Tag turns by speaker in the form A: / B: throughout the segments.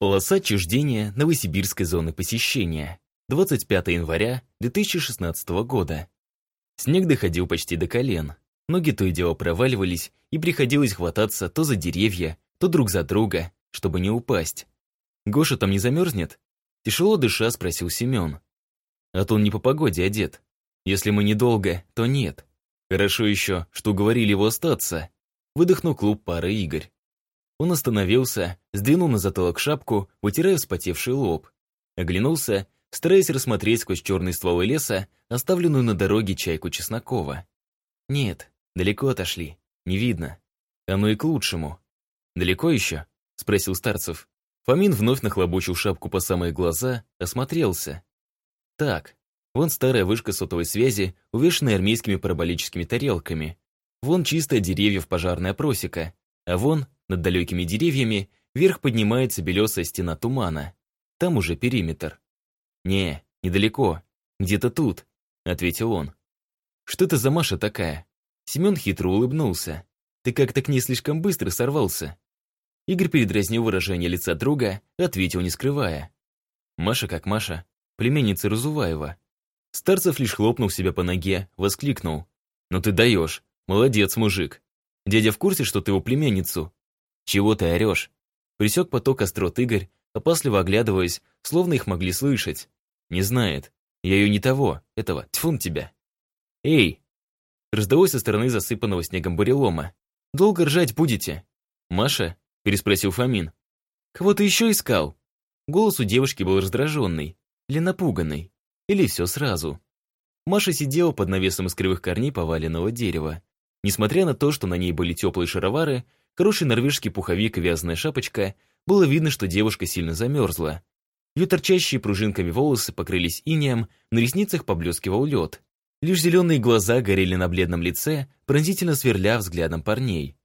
A: Полоса отчуждения Новосибирской зоны посещения. 25 января 2016 года. Снег доходил почти до колен. Ноги то и дело проваливались, и приходилось хвататься то за деревья, то друг за друга, чтобы не упасть. «Гоша там не замерзнет?» Тяжело дыша спросил Семен. А то он не по погоде одет. Если мы недолго, то нет. Хорошо еще, что уговорили его остаться. Выдохнул клуб пары Игорь. Он остановился, сдвинул на затылок шапку, вытирая вспотевший лоб. Оглянулся, стараясь рассмотреть сквозь черные стволы леса оставленную на дороге чайку Чеснокова. Нет, далеко отошли, не видно. Оно и к лучшему. «Далеко еще?» — спросил Старцев. Фомин вновь нахлобучил шапку по самые глаза, осмотрелся. Так, вон старая вышка сотовой связи, увешанная армейскими параболическими тарелками. Вон чистая деревьев пожарная просека, а вон, над далекими деревьями, вверх поднимается белесая стена тумана. Там уже периметр. «Не, недалеко. Где-то тут», — ответил он. «Что это за Маша такая?» Семен хитро улыбнулся. «Ты как-то к ней слишком быстро сорвался». Игорь передразнил выражение лица друга, ответил, не скрывая. «Маша как Маша, племянница Разуваева». Старцев лишь хлопнул себя по ноге, воскликнул. «Ну ты даешь, молодец, мужик. Дядя в курсе, что ты его племянницу?» «Чего ты орешь?» Присек поток острот Игорь, опасливо оглядываясь, словно их могли слышать. «Не знает. Я ее не того, этого, тьфун тебя». «Эй!» Раздалось со стороны засыпанного снегом бурелома. «Долго ржать будете?» «Маша?» – переспросил Фомин. «Кого ты еще искал?» Голос у девушки был раздраженный или напуганный, или все сразу. Маша сидела под навесом из кривых корней поваленного дерева. Несмотря на то, что на ней были теплые шаровары, хороший норвежский пуховик и вязаная шапочка, было видно, что девушка сильно замерзла. Ее торчащие пружинками волосы покрылись инеем, на ресницах поблескивал лед. Лишь зеленые глаза горели на бледном лице, пронзительно сверля взглядом парней.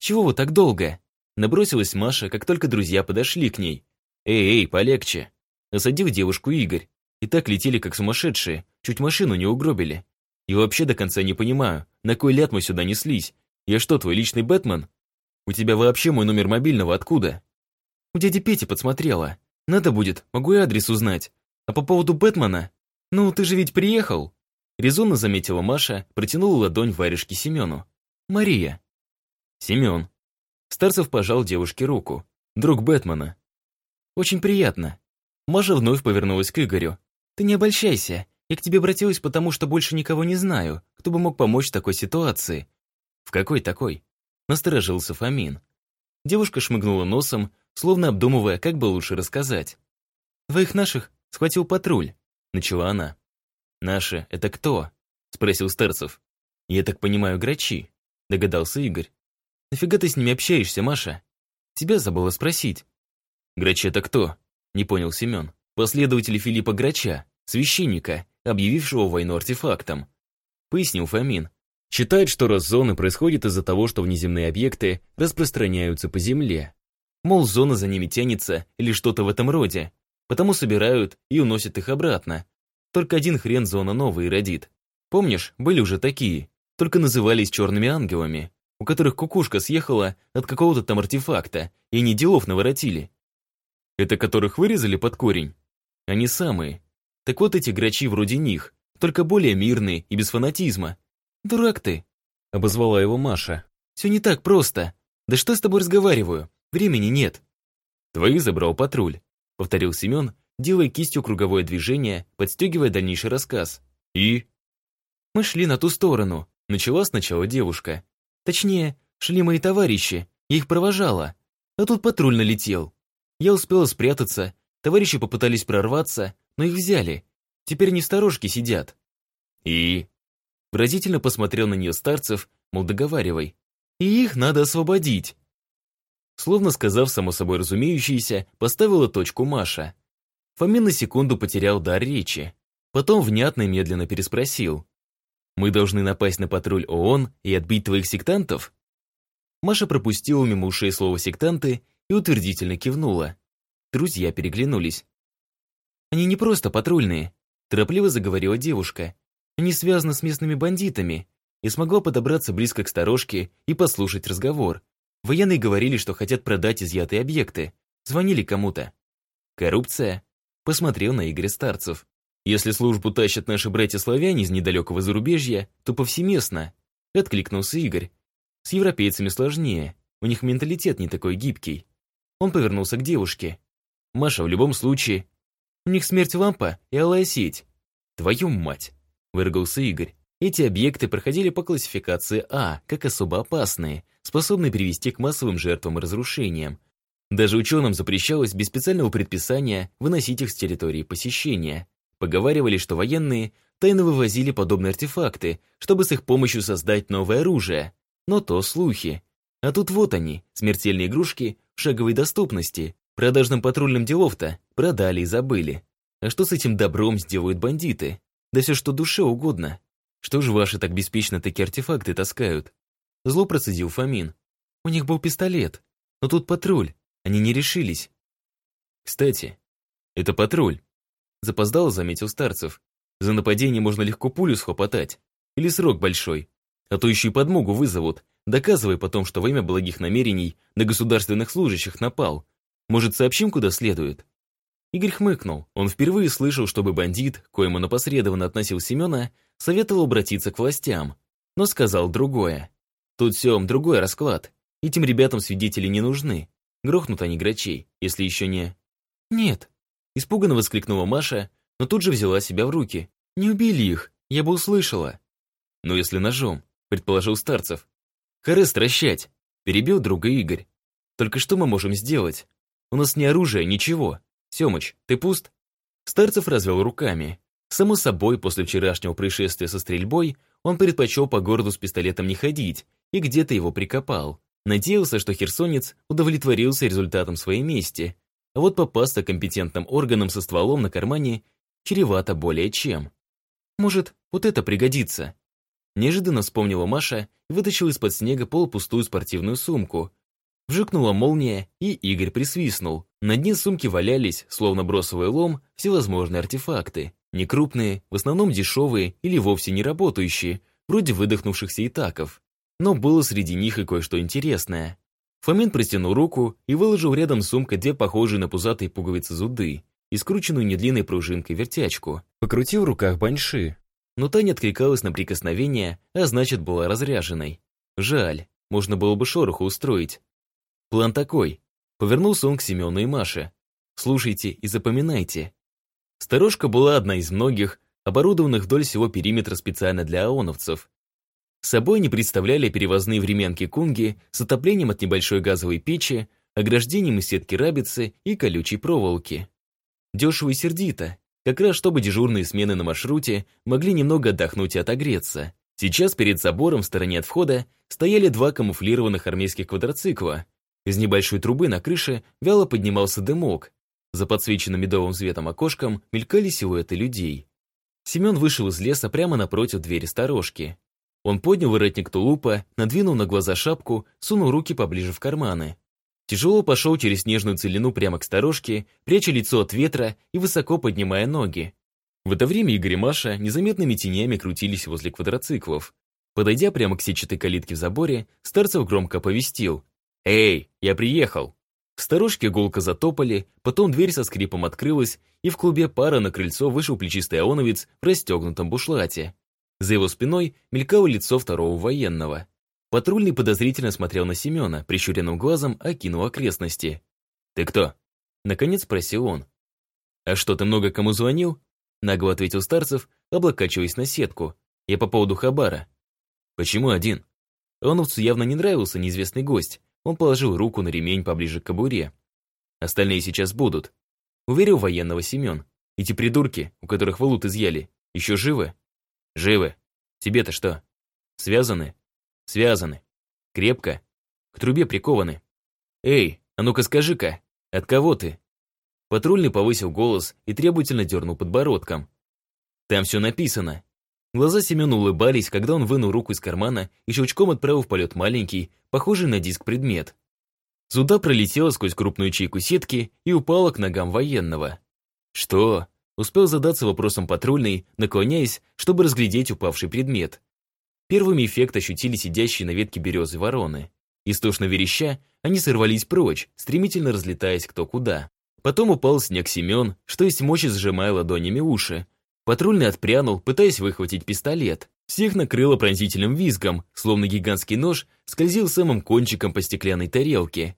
A: «Чего вы так долго?» Набросилась Маша, как только друзья подошли к ней. «Эй, эй, полегче!» Осадил девушку Игорь. И так летели, как сумасшедшие, чуть машину не угробили. И вообще до конца не понимаю, на кой ляд мы сюда неслись? Я что, твой личный Бэтмен? У тебя вообще мой номер мобильного откуда? У дяди Пети подсмотрела. Надо будет, могу и адрес узнать. А по поводу Бэтмена? Ну, ты же ведь приехал. Резонно заметила Маша, протянула ладонь варежке Семену. Мария. Семен. Старцев пожал девушке руку. Друг Бэтмена. Очень приятно. Маша вновь повернулась к Игорю. Ты не обольщайся. Я к тебе обратилась, потому что больше никого не знаю, кто бы мог помочь в такой ситуации. В какой такой? Насторожился Фомин. Девушка шмыгнула носом, словно обдумывая, как бы лучше рассказать. «Двоих наших схватил патруль», — начала она. «Наши — это кто?» — спросил Стерцев. «Я так понимаю, грачи», — догадался Игорь. «Нафига ты с ними общаешься, Маша? Тебя забыла спросить». «Грачи — это кто?» — не понял Семен. «Последователи Филиппа Грача, священника, объявившего войну артефактом», — пояснил Фомин. Считает, что рост зоны происходит из-за того, что внеземные объекты распространяются по Земле. Мол, зона за ними тянется или что-то в этом роде. Потому собирают и уносят их обратно. Только один хрен зона новый родит. Помнишь, были уже такие, только назывались черными ангелами, у которых кукушка съехала от какого-то там артефакта, и они делов наворотили. Это которых вырезали под корень? Они самые. Так вот эти грачи вроде них, только более мирные и без фанатизма. «Дурак ты!» — обозвала его Маша. «Все не так просто. Да что с тобой разговариваю? Времени нет». «Твои забрал патруль», — повторил Семен, делая кистью круговое движение, подстегивая дальнейший рассказ. «И?» «Мы шли на ту сторону», — начала сначала девушка. «Точнее, шли мои товарищи, я их провожала. А тут патруль налетел. Я успела спрятаться, товарищи попытались прорваться, но их взяли. Теперь они в сторожке сидят». «И?» Выразительно посмотрел на нее старцев, мол, договаривай. И их надо освободить. Словно сказав само собой разумеющееся, поставила точку Маша. Фомин на секунду потерял дар речи. Потом внятно и медленно переспросил. «Мы должны напасть на патруль ООН и отбить твоих сектантов?» Маша пропустила мимо ушей слово «сектанты» и утвердительно кивнула. Друзья переглянулись. «Они не просто патрульные», – торопливо заговорила девушка. «Они связаны с местными бандитами, и смогла подобраться близко к сторожке и послушать разговор. Военные говорили, что хотят продать изъятые объекты. Звонили кому-то. Коррупция? Посмотрел на Игоря Старцев. Если службу тащат наши братья-славяне из недалекого зарубежья, то повсеместно. Откликнулся Игорь. С европейцами сложнее. У них менталитет не такой гибкий. Он повернулся к девушке. Маша, в любом случае... У них смерть лампа и алая сеть. Твою мать! Выругался Игорь. Эти объекты проходили по классификации А, как особо опасные, способные привести к массовым жертвам и разрушениям. Даже ученым запрещалось без специального предписания выносить их с территории посещения. Поговаривали, что военные тайно вывозили подобные артефакты, чтобы с их помощью создать новое оружие. Но то слухи. А тут вот они, смертельные игрушки шаговой доступности. Продажным патрульным делов-то продали и забыли. А что с этим добром сделают бандиты? Да все что душе угодно. Что ж ваши так беспечно такие артефакты таскают? Зло процедил Фомин. У них был пистолет. Но тут патруль. Они не решились. Кстати, это патруль. Запоздало заметил Старцев. За нападение можно легко пулю схлопотать. Или срок большой. А то еще и подмогу вызовут, доказывая потом, что во имя благих намерений на государственных служащих напал. Может, сообщим, куда следует? Игорь хмыкнул. Он впервые слышал, чтобы бандит, коему напосредованно относил Семена, советовал обратиться к властям, но сказал другое. Тут все, другой расклад. Этим ребятам свидетели не нужны. Грохнут они грачей, если еще не... Нет. Испуганно воскликнула Маша, но тут же взяла себя в руки. Не убили их, я бы услышала. Ну, если ножом, предположил Старцев. Хоры стращать, перебил друга Игорь. Только что мы можем сделать? У нас ни оружия, ничего. Семыч, ты пуст? Старцев развел руками. Само собой, после вчерашнего происшествия со стрельбой, он предпочел по городу с пистолетом не ходить и где-то его прикопал. Надеялся, что херсонец удовлетворился результатом своей мести, а вот попасться компетентным органам со стволом на кармане чревато более чем. Может, вот это пригодится? Неожиданно вспомнила Маша и вытащила из-под снега полупустую спортивную сумку. Вжикнула молния, и Игорь присвистнул. На дне сумки валялись, словно бросовый лом, всевозможные артефакты. Некрупные, в основном дешевые или вовсе не работающие, вроде выдохнувшихся итаков. Но было среди них и кое-что интересное. Фомин протянул руку и выложил рядом с сумкой две похожие на пузатые пуговицы зуды и скрученную недлинной пружинкой вертячку. Покрутил в руках баньши. Но та не откликалась на прикосновение, а значит была разряженной. Жаль, можно было бы шороху устроить. План такой. Повернулся он к Семену и Маше. Слушайте и запоминайте. Сторожка была одна из многих, оборудованных вдоль всего периметра специально для аоновцев. Собой они представляли перевозные временки-кунги с отоплением от небольшой газовой печи, ограждением из сетки рабицы и колючей проволоки. Дешево и сердито, как раз чтобы дежурные смены на маршруте могли немного отдохнуть и отогреться. Сейчас перед забором в стороне от входа стояли два камуфлированных армейских квадроцикла. Из небольшой трубы на крыше вяло поднимался дымок, за подсвеченным медовым светом окошком мелькали силуэты людей. Семен вышел из леса прямо напротив двери сторожки. Он поднял воротник тулупа, надвинул на глаза шапку, сунул руки поближе в карманы. Тяжело пошел через снежную целину прямо к сторожке, пряча лицо от ветра и высоко поднимая ноги. В это время Игорь и Маша незаметными тенями крутились возле квадроциклов. Подойдя прямо к сетчатой калитке в заборе, Старцев громко оповестил. «Эй, я приехал!» Сторожке гулко затопали, потом дверь со скрипом открылась, и в клубе пара на крыльцо вышел плечистый аоновец в расстегнутом бушлате. За его спиной мелькало лицо второго военного. Патрульный подозрительно смотрел на Семена, прищуренным глазом окинул окрестности. «Ты кто?» Наконец спросил он. «А что, ты много кому звонил?» Нагло ответил Старцев, облокачиваясь на сетку. «Я по поводу Хабара». «Почему один?» Аоновцу явно не нравился неизвестный гость, он положил руку на ремень поближе к кобуре. Остальные сейчас будут. Уверил военного Семен. Эти придурки, у которых валут изъяли, еще живы? Живы. Тебе-то что? Связаны? Связаны. Крепко. К трубе прикованы. Эй, а ну-ка скажи-ка, от кого ты? Патрульный повысил голос и требовательно дернул подбородком. Там все написано. Глаза Семена улыбались, когда он вынул руку из кармана и щелчком отправил в полет маленький, похожий на диск предмет. Зуда пролетела сквозь крупную ячейку сетки и упала к ногам военного. «Что?» — успел задаться вопросом патрульный, наклоняясь, чтобы разглядеть упавший предмет. Первыми эффект ощутили сидящие на ветке березы вороны. Истошно вереща, они сорвались прочь, стремительно разлетаясь кто куда. Потом упал снег Семен, что есть мочи сжимая ладонями уши. Патрульный отпрянул, пытаясь выхватить пистолет. Всех накрыло пронзительным визгом, словно гигантский нож скользил самым кончиком по стеклянной тарелке.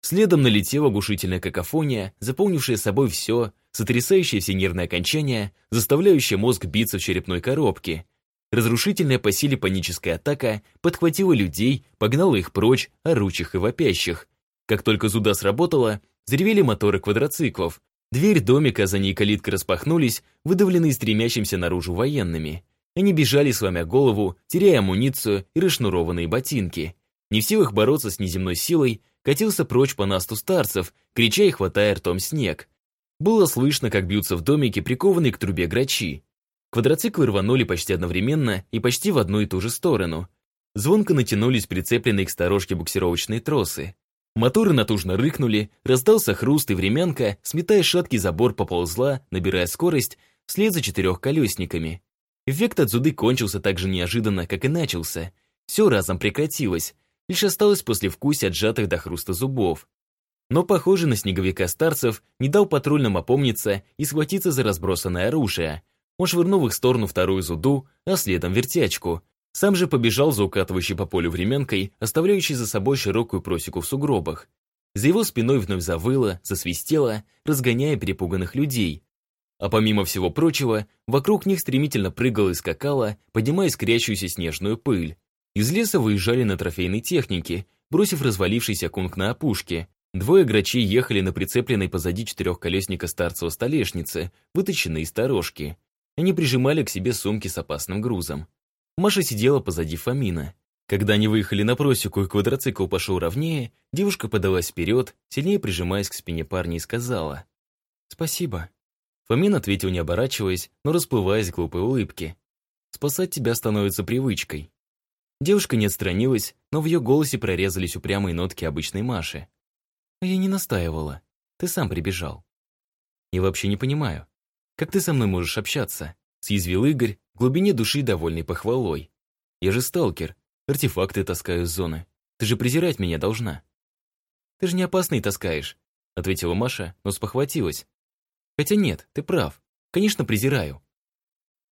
A: Следом налетела оглушительная какофония, заполнившая собой все, сотрясающая все нервные окончания, заставляющая мозг биться в черепной коробке. Разрушительная по силе паническая атака подхватила людей, погнала их прочь, орущих и вопящих. Как только зуда сработала, заревели моторы квадроциклов. Дверь домика, за ней калитка распахнулись, выдавленные стремящимся наружу военными. Они бежали, сломя голову, теряя амуницию и расшнурованные ботинки. Не в силах бороться с неземной силой, катился прочь по насту старцев, крича и хватая ртом снег. Было слышно, как бьются в домике прикованные к трубе грачи. Квадроциклы рванули почти одновременно и почти в одну и ту же сторону. Звонко натянулись прицепленные к сторожке буксировочные тросы. Моторы натужно рыкнули, раздался хруст и времянка, сметая шаткий забор поползла, набирая скорость, вслед за четырехколесниками. Эффект от зуды кончился так же неожиданно, как и начался. Все разом прекратилось, лишь осталось послевкусие отжатых до хруста зубов. Но, похоже, на снеговика старцев не дал патрульным опомниться и схватиться за разбросанное оружие. Он швырнул в их сторону вторую зуду, а следом вертячку. Сам же побежал за укатывающей по полю временкой, оставляющей за собой широкую просеку в сугробах. За его спиной вновь завыло, засвистело, разгоняя перепуганных людей. А помимо всего прочего, вокруг них стремительно прыгала и скакала, поднимая искрящуюся снежную пыль. Из леса выезжали на трофейной технике, бросив развалившийся кунг на опушке. Двое грачей ехали на прицепленной позади четырехколесника старцева столешницы, вытащенной из сторожки. Они прижимали к себе сумки с опасным грузом. Маша сидела позади Фомина. Когда они выехали на просеку и квадроцикл пошел ровнее, девушка подалась вперед, сильнее прижимаясь к спине парня и сказала «Спасибо». Фомин ответил, не оборачиваясь, но расплываясь глупой улыбке. «Спасать тебя становится привычкой». Девушка не отстранилась, но в ее голосе прорезались упрямые нотки обычной Маши. «А я не настаивала. Ты сам прибежал». «Я вообще не понимаю. Как ты со мной можешь общаться?» Съязвил Игорь, глубине души довольный похвалой. «Я же сталкер, артефакты таскаю с зоны. Ты же презирать меня должна». «Ты же не опасный таскаешь», — ответила Маша, но спохватилась. «Хотя нет, ты прав. Конечно, презираю».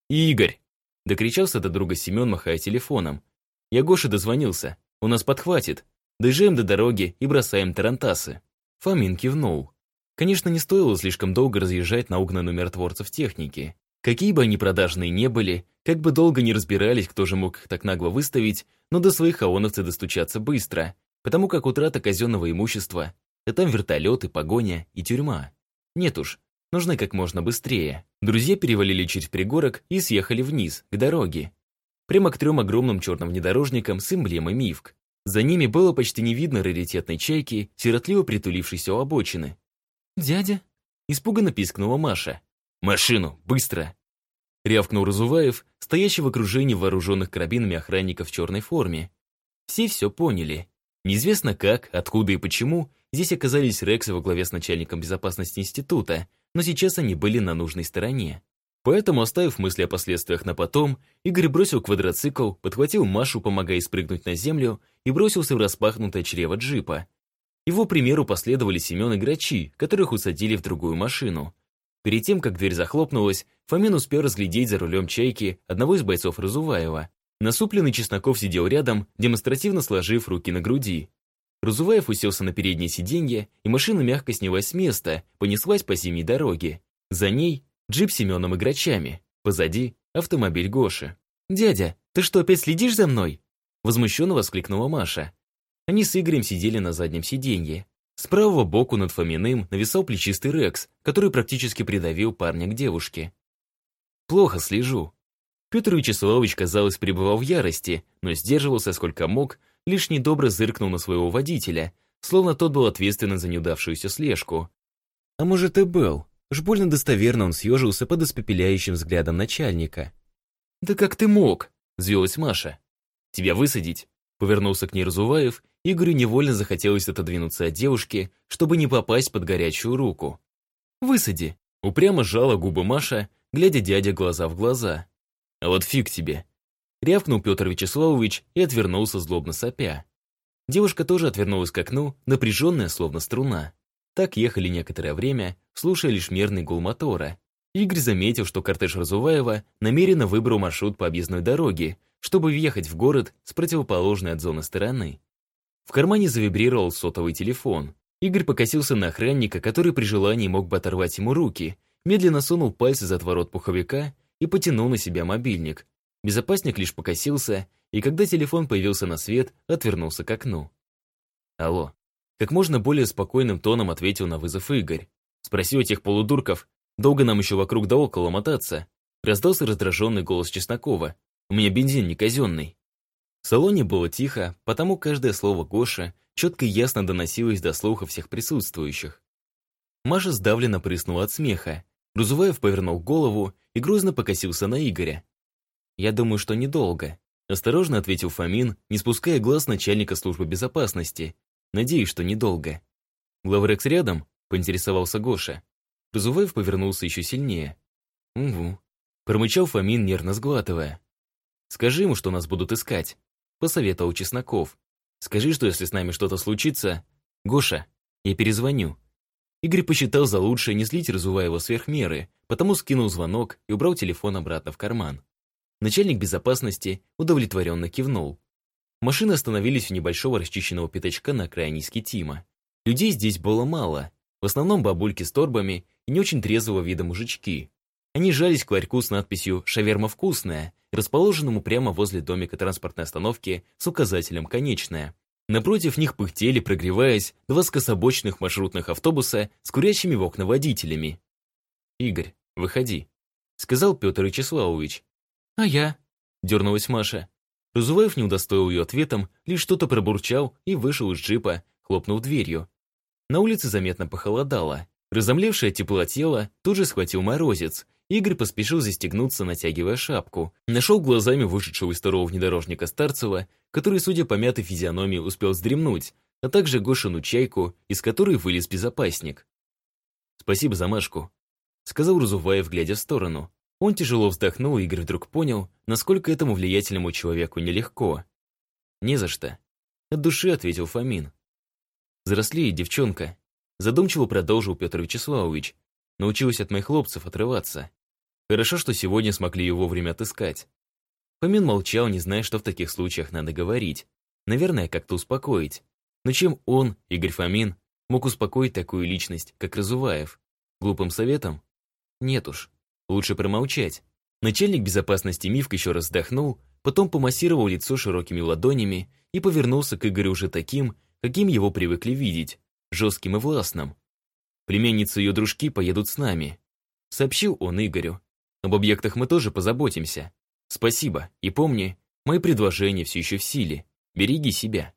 A: «Игорь!» — докричался до друга Семен, махая телефоном. «Я Гоше дозвонился. У нас подхватит. Доезжаем до дороги и бросаем тарантасы». Фомин кивнул. Конечно, не стоило слишком долго разъезжать на угнанную миротворцев техники. Какие бы они продажные не были, как бы долго не разбирались, кто же мог их так нагло выставить, но до своих аоновцы достучаться быстро, потому как утрата казенного имущества – это там вертолеты, погоня и тюрьма. Нет уж, нужно как можно быстрее. Друзья перевалили через пригорок и съехали вниз, к дороге. Прямо к трем огромным черным внедорожникам с эмблемой МИФК. За ними было почти не видно раритетной чайки, сиротливо притулившейся у обочины. «Дядя?» – испуганно пискнула Маша. «Машину! Быстро!» Рявкнул Разуваев, стоящий в окружении вооруженных карабинами охранников в черной форме. Все все поняли. Неизвестно как, откуда и почему здесь оказались Рексы во главе с начальником безопасности института, но сейчас они были на нужной стороне. Поэтому, оставив мысли о последствиях на потом, Игорь бросил квадроцикл, подхватил Машу, помогая спрыгнуть на землю, и бросился в распахнутое чрево джипа. Его примеру последовали Семен и Грачи, которых усадили в другую машину. Перед тем, как дверь захлопнулась, Фомин успел разглядеть за рулем «Чайки» одного из бойцов Разуваева. Насупленный Чесноков сидел рядом, демонстративно сложив руки на груди. Разуваев уселся на переднее сиденье, и машина мягко снялась с места, понеслась по зимней дороге. За ней джип с Семеном и Грачами. Позади автомобиль Гоши. «Дядя, ты что, опять следишь за мной?» Возмущенно воскликнула Маша. Они с Игорем сидели на заднем сиденье. С правого боку над Фоминым нависал плечистый Рекс, который практически придавил парня к девушке. «Плохо слежу». Петр Вячеславович, казалось, пребывал в ярости, но сдерживался сколько мог, лишь недобро зыркнул на своего водителя, словно тот был ответственен за неудавшуюся слежку. А может и был. Уж больно достоверно он съежился под испепеляющим взглядом начальника. «Да как ты мог?» – взвелась Маша. «Тебя высадить?» – повернулся к ней Разуваев Игорю невольно захотелось отодвинуться от девушки, чтобы не попасть под горячую руку. «Высади!» — упрямо сжала губы Маша, глядя дядя глаза в глаза. «А вот фиг тебе!» — рявкнул Петр Вячеславович и отвернулся злобно сопя. Девушка тоже отвернулась к окну, напряженная, словно струна. Так ехали некоторое время, слушая лишь мерный гул мотора. Игорь заметил, что кортеж Разуваева намеренно выбрал маршрут по объездной дороге, чтобы въехать в город с противоположной от зоны стороны. В кармане завибрировал сотовый телефон. Игорь покосился на охранника, который при желании мог бы оторвать ему руки, медленно сунул пальцы за отворот пуховика и потянул на себя мобильник. Безопасник лишь покосился, и когда телефон появился на свет, отвернулся к окну. «Алло». Как можно более спокойным тоном ответил на вызов Игорь. Спроси у тех полудурков, долго нам еще вокруг да около мотаться. Раздался раздраженный голос Чеснокова. У меня бензин не казенный. В салоне было тихо, потому каждое слово Гоши четко и ясно доносилось до слуха всех присутствующих. Маша сдавленно прыснула от смеха. Рузуваев повернул голову и грозно покосился на Игоря. «Я думаю, что недолго», — осторожно ответил Фомин, не спуская глаз начальника службы безопасности. «Надеюсь, что недолго». «Главрекс рядом?» — поинтересовался Гоша. Рузуваев повернулся еще сильнее. «Угу», — промычал Фомин, нервно сглатывая. «Скажи ему, что нас будут искать», — посоветовал Чесноков. «Скажи, что если с нами что-то случится...» «Гоша, я перезвоню». Игорь посчитал за лучшее не злить Разуваева сверх меры, потому скинул звонок и убрал телефон обратно в карман. Начальник безопасности удовлетворенно кивнул. Машины остановились у небольшого расчищенного пятачка на окраине Скитима. Людей здесь было мало, в основном бабульки с торбами и не очень трезвого вида мужички. Они жались к ларьку с надписью «Шаверма вкусная», расположенному прямо возле домика транспортной остановки с указателем «Конечная». Напротив них пыхтели, прогреваясь, два скособочных маршрутных автобуса с курящими в окна водителями. «Игорь, выходи», — сказал Петр Вячеславович. «А я?» — дернулась Маша. Разуваев не удостоил ее ответом, лишь что-то пробурчал и вышел из джипа, хлопнув дверью. На улице заметно похолодало. Разомлевшее тепло тела тут же схватил морозец. Игорь поспешил застегнуться, натягивая шапку. Нашел глазами вышедшего из второго внедорожника Старцева, который, судя по мятой физиономии, успел вздремнуть, а также Гошину чайку, из которой вылез безопасник. «Спасибо за Машку», — сказал Разуваев, глядя в сторону. Он тяжело вздохнул, и Игорь вдруг понял, насколько этому влиятельному человеку нелегко. «Не за что», — от души ответил Фомин. «Взрослеет девчонка», — задумчиво продолжил Петр Вячеславович. «Научилась от моих хлопцев отрываться. Хорошо, что сегодня смогли ее вовремя отыскать». Фомин молчал, не зная, что в таких случаях надо говорить. Наверное, как-то успокоить. Но чем он, Игорь Фомин, мог успокоить такую личность, как Разуваев? Глупым советом? Нет уж. Лучше промолчать. Начальник безопасности Мивк еще раз вздохнул, потом помассировал лицо широкими ладонями и повернулся к Игорю уже таким, каким его привыкли видеть, жестким и властным. Племянницы ее дружки поедут с нами. Сообщил он Игорю. Об объектах мы тоже позаботимся. Спасибо, и помни, мои предложения все еще в силе. Береги себя.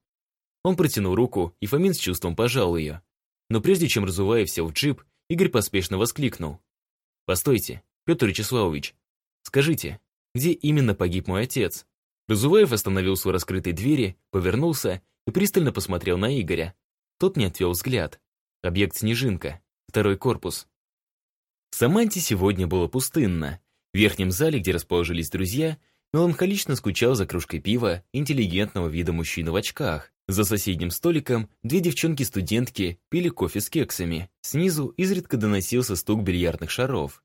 A: Он протянул руку, и Фомин с чувством пожал ее. Но прежде чем Разуваев сел в джип, Игорь поспешно воскликнул. «Постойте, Петр Вячеславович, скажите, где именно погиб мой отец?» Разуваев остановился у раскрытой двери, повернулся и пристально посмотрел на Игоря. Тот не отвел взгляд. Объект «Снежинка», второй корпус. В Саманте сегодня было пустынно. В верхнем зале, где расположились друзья, меланхолично скучал за кружкой пива интеллигентного вида мужчина в очках. За соседним столиком две девчонки-студентки пили кофе с кексами. Снизу изредка доносился стук бильярдных шаров.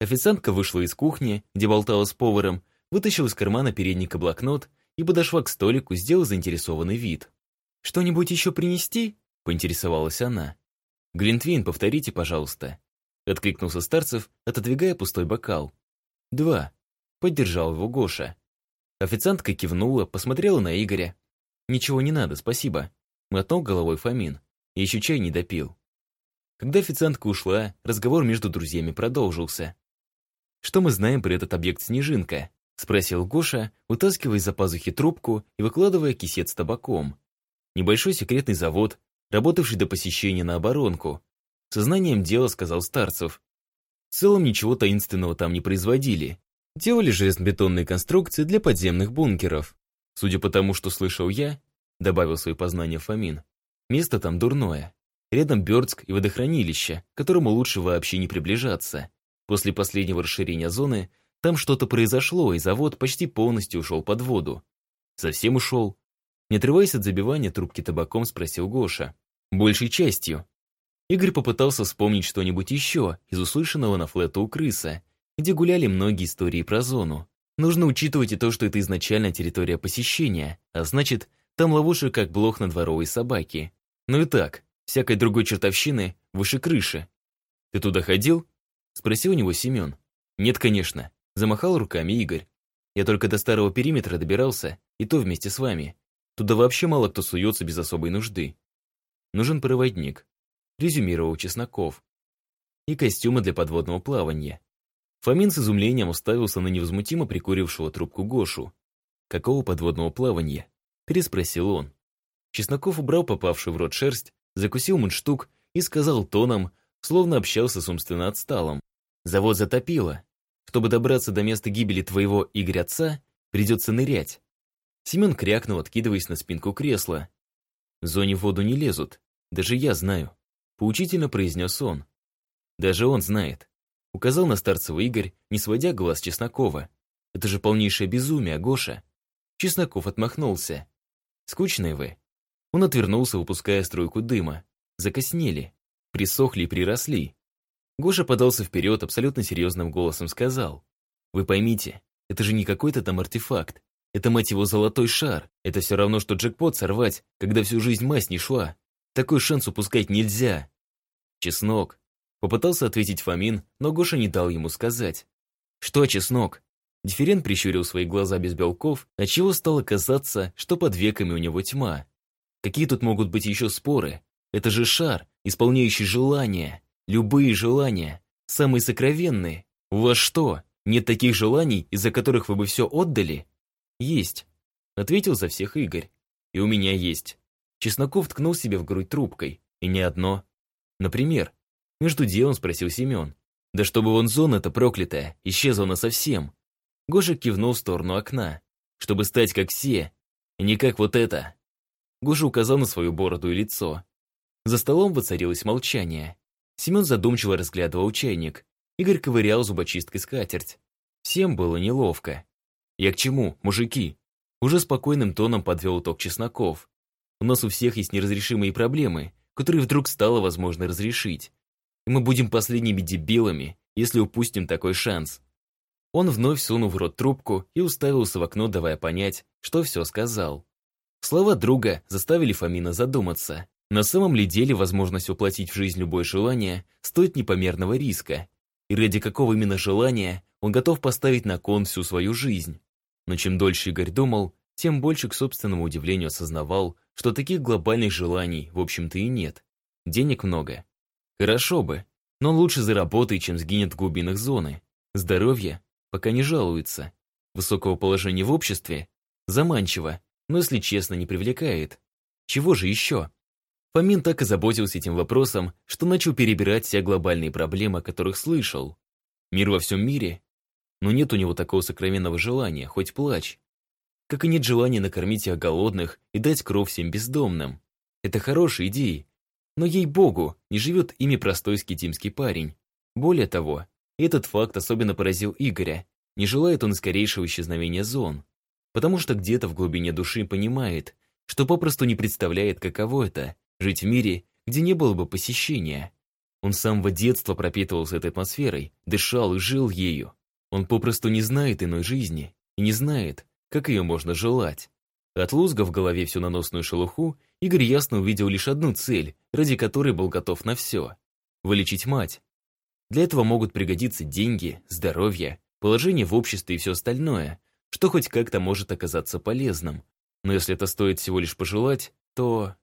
A: Официантка вышла из кухни, где болтала с поваром, вытащила из кармана передника блокнот и подошла к столику, сделала заинтересованный вид. «Что-нибудь еще принести?» — поинтересовалась она. «Глинтвейн повторите, пожалуйста», — откликнулся Старцев, отодвигая пустой бокал. «Два», — поддержал его Гоша. Официантка кивнула, посмотрела на Игоря. «Ничего не надо, спасибо», — мотнул головой Фомин. Я еще чай не допил. Когда официантка ушла, разговор между друзьями продолжился. «Что мы знаем про этот объект «Снежинка»?» — спросил Гоша, вытаскивая из-за пазухи трубку и выкладывая кисет с табаком. Небольшой секретный завод, работавший до посещения на оборонку. Сознанием дела, сказал Старцев. В целом ничего таинственного там не производили. Делали железобетонные конструкции для подземных бункеров. Судя по тому, что слышал я, добавил свои познания Фомин, место там дурное. Рядом Бёрдск и водохранилище, к которому лучше вообще не приближаться. После последнего расширения зоны там что-то произошло, и завод почти полностью ушел под воду. Совсем ушел. Не отрываясь от забивания трубки табаком, спросил Гоша. Большей частью. Игорь попытался вспомнить что-нибудь еще из услышанного на флету у крыса, где гуляли многие истории про зону. Нужно учитывать и то, что это изначально территория посещения, а значит, там ловушек как блох на дворовой собаке. Ну и так, всякой другой чертовщины выше крыши. «Ты туда ходил?» — спросил у него Семен. «Нет, конечно», — замахал руками Игорь. «Я только до старого периметра добирался, и то вместе с вами. Туда вообще мало кто суется без особой нужды. Нужен проводник», — резюмировал Чесноков. «И костюмы для подводного плавания. Фомин с изумлением уставился на невозмутимо прикурившего трубку Гошу. «Какого подводного плавания?» – переспросил он. Чесноков убрал попавшую в рот шерсть, закусил мундштук и сказал тоном, словно общался с умственно отсталым. «Завод затопило. Чтобы добраться до места гибели твоего Игоря-отца, придется нырять». Семен крякнул, откидываясь на спинку кресла. «В зоне в воду не лезут. Даже я знаю», – поучительно произнес он. «Даже он знает. Указал на Старцева Игорь, не сводя глаз Чеснокова. «Это же полнейшее безумие, Гоша!» Чесноков отмахнулся. «Скучные вы». Он отвернулся, выпуская струйку дыма. Закоснели. Присохли и приросли. Гоша подался вперед, абсолютно серьезным голосом сказал. «Вы поймите, это же не какой-то там артефакт. Это, мать его, золотой шар. Это все равно, что джекпот сорвать, когда всю жизнь мазь не шла. Такой шанс упускать нельзя. Чеснок, Попытался ответить Фомин, но Гоша не дал ему сказать. «Что, чеснок?» Дифферен прищурил свои глаза без белков, отчего стало казаться, что под веками у него тьма. Какие тут могут быть еще споры? Это же шар, исполняющий желания. Любые желания. Самые сокровенные. У вас что, нет таких желаний, из-за которых вы бы все отдали? Есть. Ответил за всех Игорь. И у меня есть. Чесноков ткнул себе в грудь трубкой. И не одно. Например, между делом спросил Семен. Да чтобы вон зона-то проклятая, исчезла она совсем. Гоша кивнул в сторону окна. Чтобы стать как все, и не как вот это. Гоша указал на свою бороду и лицо. За столом воцарилось молчание. Семен задумчиво разглядывал чайник. Игорь ковырял зубочисткой скатерть. Всем было неловко. «Я к чему, мужики?» Уже спокойным тоном подвел итог Чесноков. «У нас у всех есть неразрешимые проблемы, которые вдруг стало возможно разрешить и мы будем последними дебилами, если упустим такой шанс. Он вновь сунул в рот трубку и уставился в окно, давая понять, что все сказал. Слова друга заставили Фомина задуматься. На самом ли деле возможность воплотить в жизнь любое желание стоит непомерного риска? И ради какого именно желания он готов поставить на кон всю свою жизнь? Но чем дольше Игорь думал, тем больше к собственному удивлению осознавал, что таких глобальных желаний, в общем-то, и нет. Денег много, Хорошо бы, но лучше заработает, чем сгинет в глубинах зоны. Здоровье пока не жалуется. Высокого положения в обществе заманчиво, но, если честно, не привлекает. Чего же еще? Фомин так и заботился этим вопросом, что начал перебирать все глобальные проблемы, о которых слышал. Мир во всем мире? Но нет у него такого сокровенного желания, хоть плачь. Как и нет желания накормить их голодных и дать кров всем бездомным. Это хорошие идеи, но, ей-богу, не живет ими простой скитимский парень. Более того, этот факт особенно поразил Игоря. Не желает он скорейшего исчезновения зон. Потому что где-то в глубине души понимает, что попросту не представляет, каково это – жить в мире, где не было бы посещения. Он с самого детства пропитывался этой атмосферой, дышал и жил ею. Он попросту не знает иной жизни и не знает, как ее можно желать. От лузга в голове всю наносную шелуху Игорь ясно увидел лишь одну цель, ради которой был готов на все – вылечить мать. Для этого могут пригодиться деньги, здоровье, положение в обществе и все остальное, что хоть как-то может оказаться полезным. Но если это стоит всего лишь пожелать, то...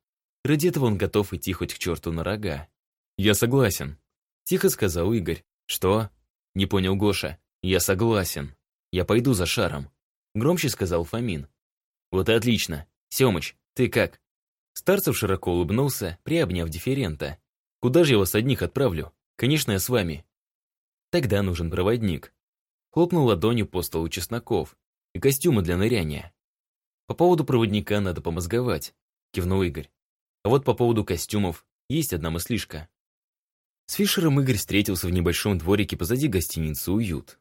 A: Ради этого он готов идти хоть к черту на рога. «Я согласен», – тихо сказал Игорь. «Что?» – не понял Гоша. «Я согласен. Я пойду за шаром», – громче сказал Фомин. «Вот и отлично. Семыч, ты как?» Старцев широко улыбнулся, приобняв дифферента. «Куда же я вас одних отправлю? Конечно, я с вами». «Тогда нужен проводник». Хлопнул ладонью по столу Чесноков. «И костюмы для ныряния». «По поводу проводника надо помозговать», — кивнул Игорь. «А вот по поводу костюмов есть одна мыслишка». С Фишером Игорь встретился в небольшом дворике позади гостиницы «Уют».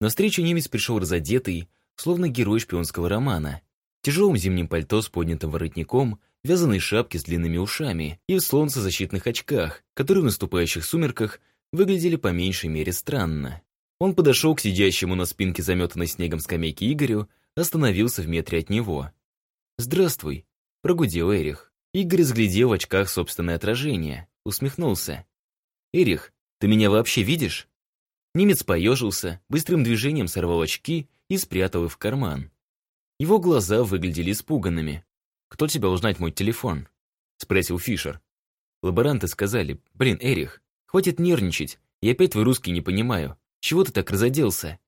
A: На встречу немец пришел разодетый, словно герой шпионского романа. тяжелом зимнем пальто с поднятым воротником, вязаной шапке с длинными ушами и в солнцезащитных очках, которые в наступающих сумерках выглядели по меньшей мере странно. Он подошел к сидящему на спинке заметанной снегом скамейки Игорю, остановился в метре от него. «Здравствуй», — прогудел Эрих. Игорь разглядел в очках собственное отражение, усмехнулся. «Эрих, ты меня вообще видишь?» Немец поежился, быстрым движением сорвал очки и спрятал их в карман. Его глаза выглядели испуганными. «Кто тебя узнать мой телефон?» — спросил Фишер. Лаборанты сказали, «Блин, Эрих, хватит нервничать, я опять твой русский не понимаю. Чего ты так разоделся?»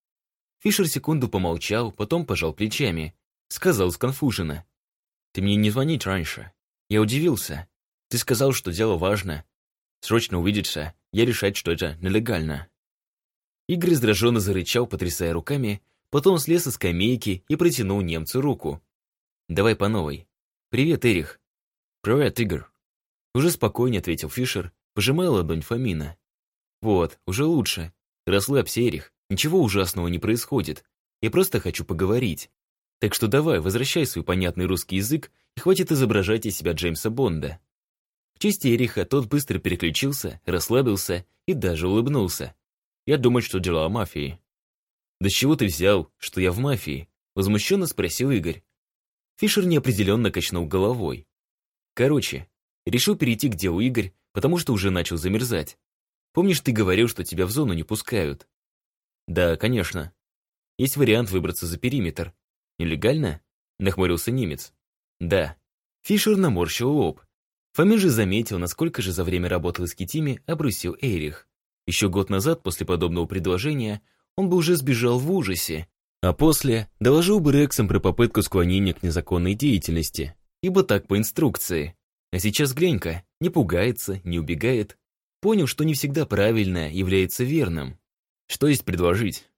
A: Фишер секунду помолчал, потом пожал плечами. Сказал сконфуженно. «Ты мне не звонить раньше. Я удивился. Ты сказал, что дело важно. Срочно увидеться, я решать, что это нелегально». Игорь раздраженно зарычал, потрясая руками, потом слез со скамейки и протянул немцу руку. «Давай по новой. Привет, Эрих». «Привет, Игорь». Уже спокойнее ответил Фишер, пожимая ладонь Фомина. «Вот, уже лучше. Расслабься, Эрих. Ничего ужасного не происходит. Я просто хочу поговорить. Так что давай, возвращай свой понятный русский язык и хватит изображать из себя Джеймса Бонда». В честь Эриха тот быстро переключился, расслабился и даже улыбнулся. Я думаю, что дела о мафии». «Да с чего ты взял, что я в мафии?» Возмущенно спросил Игорь. Фишер неопределенно качнул головой. «Короче, решил перейти к делу Игорь, потому что уже начал замерзать. Помнишь, ты говорил, что тебя в зону не пускают?» «Да, конечно. Есть вариант выбраться за периметр. Нелегально?» Нахмурился немец. «Да». Фишер наморщил лоб. Фомин же заметил, насколько же за время работы с Китими обрусил Эрих. Еще год назад, после подобного предложения, он бы уже сбежал в ужасе, а после доложил бы Рексам про попытку склонения к незаконной деятельности, ибо так по инструкции. А сейчас Гленька не пугается, не убегает, понял, что не всегда правильное является верным. Что есть предложить?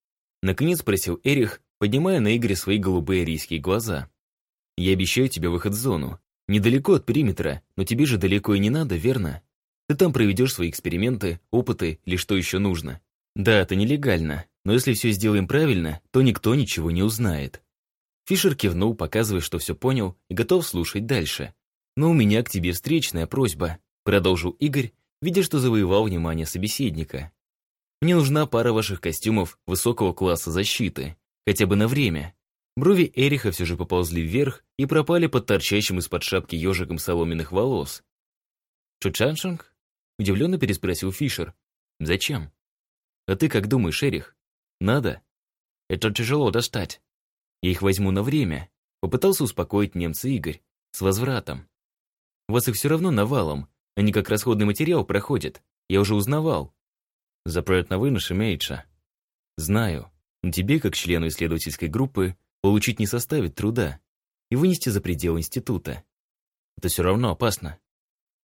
A: Наконец спросил Эрих, поднимая на Игоря свои голубые рийские глаза. «Я обещаю тебе выход в зону. Недалеко от периметра, но тебе же далеко и не надо, верно? Ты там проведешь свои эксперименты, опыты или что еще нужно. Да, это нелегально, но если все сделаем правильно, то никто ничего не узнает. Фишер кивнул, показывая, что все понял и готов слушать дальше. «Но у меня к тебе встречная просьба», — продолжил Игорь, видя, что завоевал внимание собеседника. «Мне нужна пара ваших костюмов высокого класса защиты, хотя бы на время». Брови Эриха все же поползли вверх и пропали под торчащим из-под шапки ежиком соломенных волос. «Чучаншинг?» Удивленно переспросил Фишер. «Зачем?» «А ты как думаешь, Эрих? Надо?» «Это тяжело достать. Я их возьму на время», попытался успокоить немца Игорь. «С возвратом. Вас их все равно навалом. Они как расходный материал проходят. Я уже узнавал». «Запрет на вынош имеется». «Знаю. Но тебе, как члену исследовательской группы, получить не составит труда и вынести за пределы института. Это все равно опасно.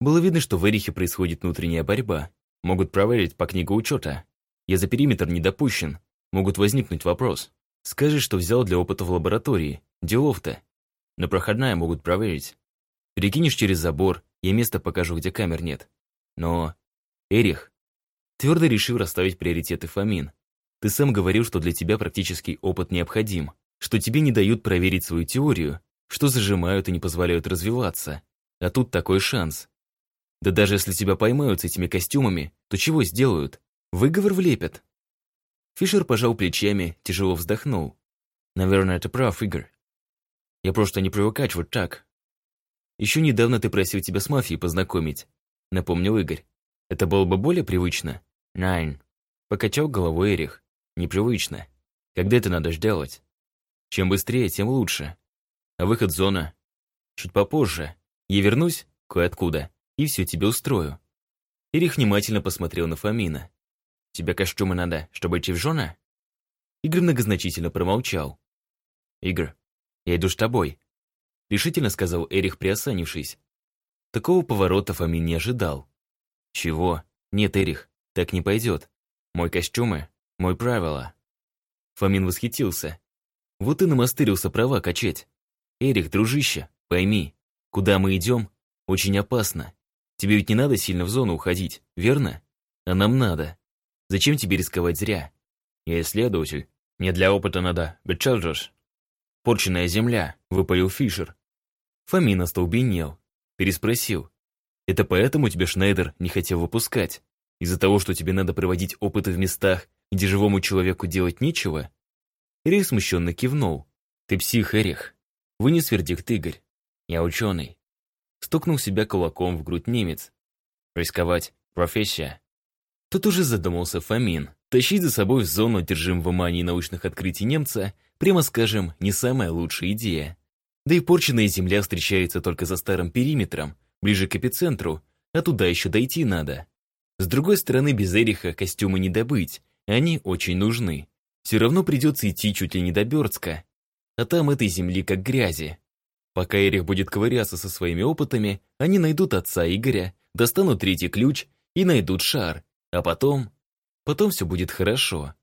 A: Было видно, что в Эрихе происходит внутренняя борьба. Могут проверить по книгу учета. Я за периметр не допущен. Могут возникнуть вопрос. Скажешь, что взял для опыта в лаборатории. Делов-то. Но проходная могут проверить. Перекинешь через забор, я место покажу, где камер нет. Но... Эрих, твердо решил расставить приоритеты Фомин. Ты сам говорил, что для тебя практический опыт необходим, что тебе не дают проверить свою теорию, что зажимают и не позволяют развиваться. А тут такой шанс. Да даже если тебя поймают с этими костюмами, то чего сделают? Выговор влепят. Фишер пожал плечами, тяжело вздохнул. Наверное, это прав, Игорь. Я просто не привыкать вот так. Еще недавно ты просил тебя с мафией познакомить, напомнил Игорь. Это было бы более привычно? Найн. Покачал головой Эрих. Непривычно. Когда это надо сделать? Чем быстрее, тем лучше. А выход зона? Чуть попозже. Я вернусь кое-откуда и все тебе устрою». Ирих внимательно посмотрел на Фомина. «Тебе костюмы надо, чтобы идти в жена?» Игорь многозначительно промолчал. «Игорь, я иду с тобой», — решительно сказал Эрих, приосанившись. Такого поворота Фомин не ожидал. «Чего? Нет, Эрих, так не пойдет. Мой костюмы, мой правила». Фомин восхитился. Вот и намастырился права качать. «Эрих, дружище, пойми, куда мы идем, очень опасно. Тебе ведь не надо сильно в зону уходить, верно? А нам надо. Зачем тебе рисковать зря? Я исследователь. Мне для опыта надо быть «Порченная земля», — выпалил Фишер. Фомин остолбенел. Переспросил. «Это поэтому тебя Шнайдер не хотел выпускать? Из-за того, что тебе надо проводить опыты в местах, где живому человеку делать нечего?» Эрих смущенно кивнул. «Ты псих, Эрих». Вынес вердикт Игорь. «Я ученый». Стукнул себя кулаком в грудь немец. «Рисковать. Профессия». Тут уже задумался Фомин. Тащить за собой в зону одержимого мании научных открытий немца, прямо скажем, не самая лучшая идея. Да и порченная земля встречается только за старым периметром, ближе к эпицентру, а туда еще дойти надо. С другой стороны, без Эриха костюмы не добыть, они очень нужны. Все равно придется идти чуть ли не до Бёрдска. А там этой земли как грязи. Пока Эрих будет ковыряться со своими опытами, они найдут отца Игоря, достанут третий ключ и найдут шар. А потом... Потом все будет хорошо.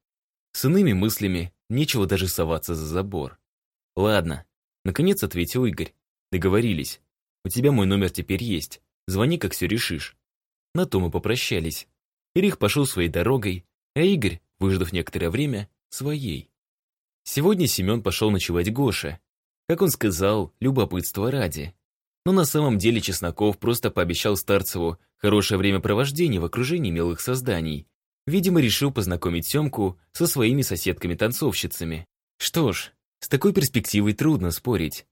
A: С иными мыслями нечего даже соваться за забор. Ладно, наконец ответил Игорь. Договорились. У тебя мой номер теперь есть. Звони, как все решишь. На то мы попрощались. Ирих пошел своей дорогой, а Игорь, выждав некоторое время, своей. Сегодня Семен пошел ночевать Гоше. Как он сказал, любопытство ради. Но на самом деле Чесноков просто пообещал Старцеву хорошее времяпровождение в окружении милых созданий, Видимо, решил познакомить Семку со своими соседками-танцовщицами. Что ж, с такой перспективой трудно спорить.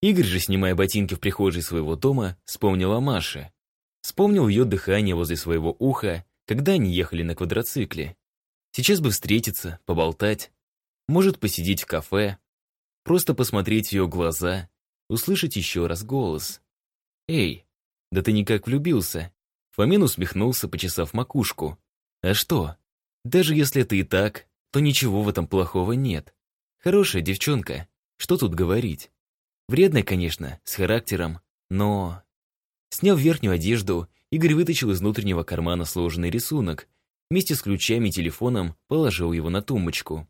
A: Игорь же, снимая ботинки в прихожей своего дома, вспомнил о Маше. Вспомнил ее дыхание возле своего уха, когда они ехали на квадроцикле. Сейчас бы встретиться, поболтать. Может, посидеть в кафе. Просто посмотреть в ее глаза, услышать еще раз голос. «Эй, да ты никак влюбился!» Фомин усмехнулся, почесав макушку. А что? Даже если это и так, то ничего в этом плохого нет. Хорошая девчонка, что тут говорить? Вредная, конечно, с характером, но... Сняв верхнюю одежду, Игорь вытащил из внутреннего кармана сложенный рисунок, вместе с ключами и телефоном положил его на тумбочку.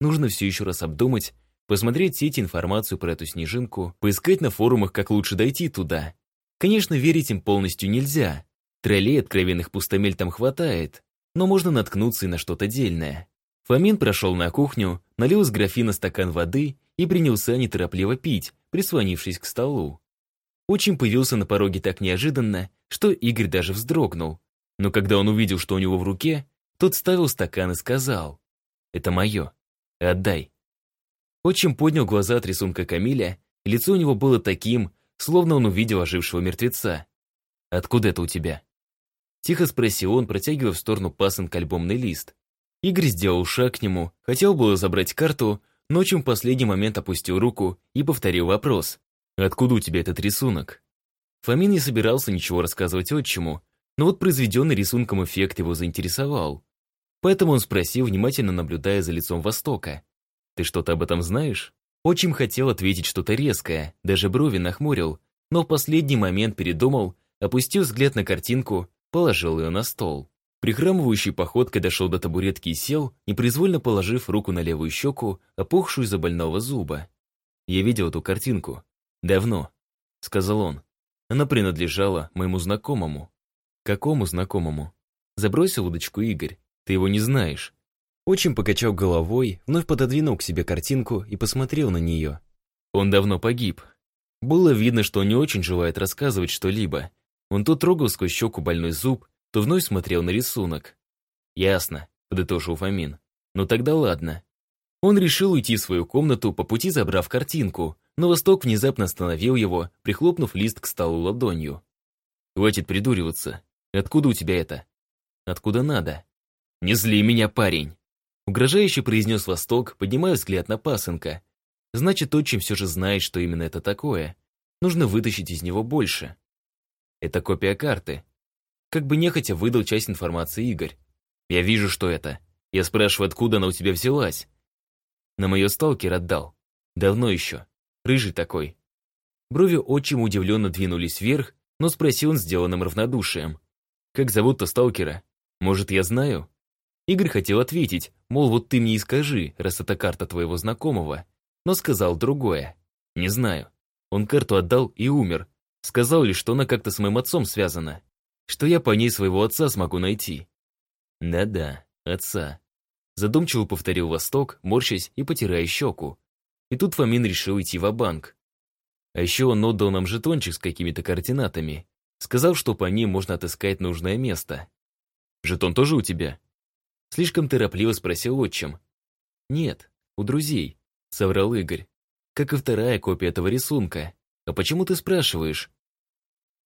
A: Нужно все еще раз обдумать, посмотреть сеть информацию про эту снежинку, поискать на форумах, как лучше дойти туда. Конечно, верить им полностью нельзя. Троллей откровенных пустомель там хватает, но можно наткнуться и на что-то дельное. Фомин прошел на кухню, налил из графина стакан воды и принялся неторопливо пить, прислонившись к столу. Очень появился на пороге так неожиданно, что Игорь даже вздрогнул. Но когда он увидел, что у него в руке, тот ставил стакан и сказал, «Это мое. Отдай». Отчим поднял глаза от рисунка Камиля, лицо у него было таким, словно он увидел ожившего мертвеца. «Откуда это у тебя?» Тихо спросил он, протягивая в сторону пасынка альбомный лист. Игорь сделал шаг к нему, хотел было забрать карту, но чем в последний момент опустил руку и повторил вопрос. «Откуда у тебя этот рисунок?» Фомин не собирался ничего рассказывать отчиму, но вот произведенный рисунком эффект его заинтересовал. Поэтому он спросил, внимательно наблюдая за лицом Востока. «Ты что-то об этом знаешь?» Отчим хотел ответить что-то резкое, даже брови нахмурил, но в последний момент передумал, опустил взгляд на картинку положил ее на стол. Прихрамывающей походкой дошел до табуретки и сел, непроизвольно положив руку на левую щеку, опухшую из-за больного зуба. «Я видел эту картинку. Давно», — сказал он. «Она принадлежала моему знакомому». «Какому знакомому?» Забросил удочку Игорь. «Ты его не знаешь». Очень покачал головой, вновь пододвинул к себе картинку и посмотрел на нее. Он давно погиб. Было видно, что он не очень желает рассказывать что-либо, он то трогал сквозь щеку больной зуб, то вновь смотрел на рисунок. «Ясно», — подытожил Фомин. «Ну тогда ладно». Он решил уйти в свою комнату, по пути забрав картинку, но Восток внезапно остановил его, прихлопнув лист к столу ладонью. «Хватит придуриваться. Откуда у тебя это?» «Откуда надо?» «Не зли меня, парень!» Угрожающе произнес Восток, поднимая взгляд на пасынка. «Значит, отчим все же знает, что именно это такое. Нужно вытащить из него больше». Это копия карты. Как бы нехотя выдал часть информации Игорь. Я вижу, что это. Я спрашиваю, откуда она у тебя взялась. На мое сталкер отдал. Давно еще. Рыжий такой. Брови отчима удивленно двинулись вверх, но спросил он сделанным равнодушием. «Как зовут-то сталкера? Может, я знаю?» Игорь хотел ответить, мол, вот ты мне и скажи, раз это карта твоего знакомого, но сказал другое. «Не знаю. Он карту отдал и умер, Сказал лишь, что она как-то с моим отцом связана, что я по ней своего отца смогу найти. Да-да, отца. Задумчиво повторил Восток, морщась и потирая щеку. И тут Фомин решил идти в банк А еще он отдал нам жетончик с какими-то координатами, сказав, что по ним можно отыскать нужное место. «Жетон тоже у тебя?» Слишком торопливо спросил отчим. «Нет, у друзей», — соврал Игорь. «Как и вторая копия этого рисунка. А почему ты спрашиваешь?»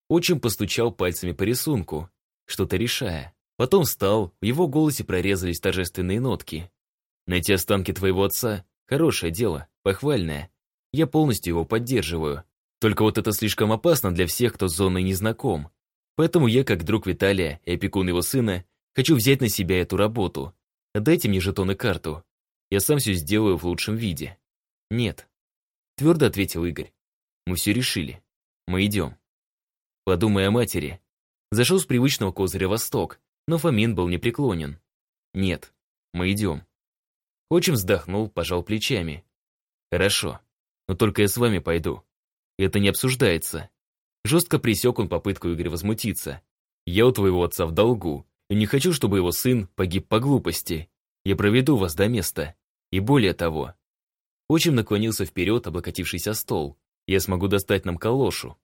A: Отчим постучал пальцами по рисунку, что-то решая. Потом встал, в его голосе прорезались торжественные нотки. «Найти останки твоего отца — хорошее дело, похвальное. Я полностью его поддерживаю. Только вот это слишком опасно для всех, кто с зоной не знаком. Поэтому я, как друг Виталия и опекун его сына, хочу взять на себя эту работу. Дайте мне жетон и карту. Я сам все сделаю в лучшем виде». «Нет», — твердо ответил Игорь. «Мы все решили. Мы идем». Подумай о матери. Зашел с привычного козыря восток, но Фомин был непреклонен. «Нет, мы идем». Отчим вздохнул, пожал плечами. «Хорошо, но только я с вами пойду. Это не обсуждается». Жестко пресек он попытку Игоря возмутиться. «Я у твоего отца в долгу, и не хочу, чтобы его сын погиб по глупости. Я проведу вас до места. И более того». Отчим наклонился вперед, облокотившись о стол. «Я смогу достать нам калошу.